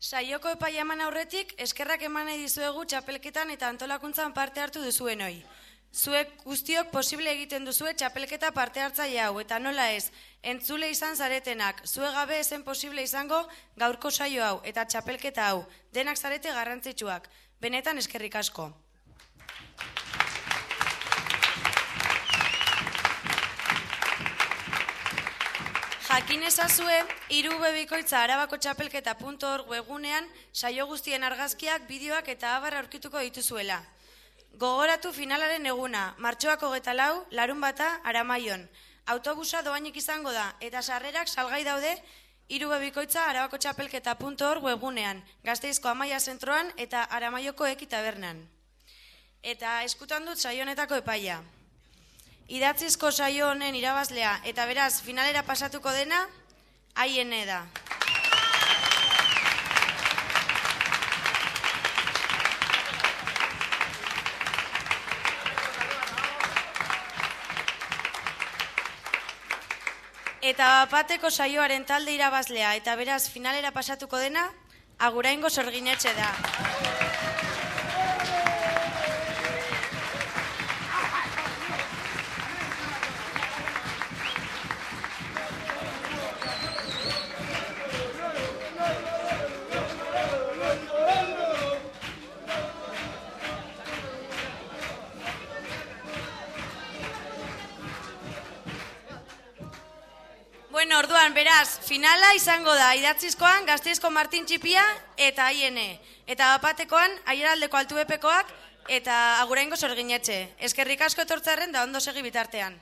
Saioko epai eman aurretik, eskerrak eman nahi dizuegu txapelketan eta antolakuntzan parte hartu duzuen hoi. Zuek guztiok posible egiten duzue txapelketa parte hartzaile hau, eta nola ez, entzule izan zaretenak, zue gabe esen posible izango gaurko saio hau, eta txapelketa hau, denak zarete garrantzitsuak, benetan eskerrik asko. Jakin ezazue, iru bebikoitza arabako txapelketa.org webunean saio guztien argazkiak, bideoak eta abar aurkituko dituzuela. Gogoratu finalaren eguna, martxoako geta lau, larun bata, aramaion. Autobusa doainik izango da, eta sarrerak salgai daude, iru bebikoitza arabako txapelketa.org webunean, gazteizko amaia zentroan eta aramaioko ekitabernan. Eta eskutan dut saionetako epaia idatzizko saio honen irabazlea eta beraz finalera pasatuko dena haiene da. Eta bateko saioaren talde irabazlea eta beraz finalera pasatuko dena aguraingo sorginetxe da. Bueno, orduan, beraz, finala izango da, idatzizkoan, gaztizko Martin Txipia eta aiene. Eta bapatekoan, aieraldeko altuepekoak eta aguraingo sorginetxe. Eskerrik asko etortzaren da ondo segi bitartean.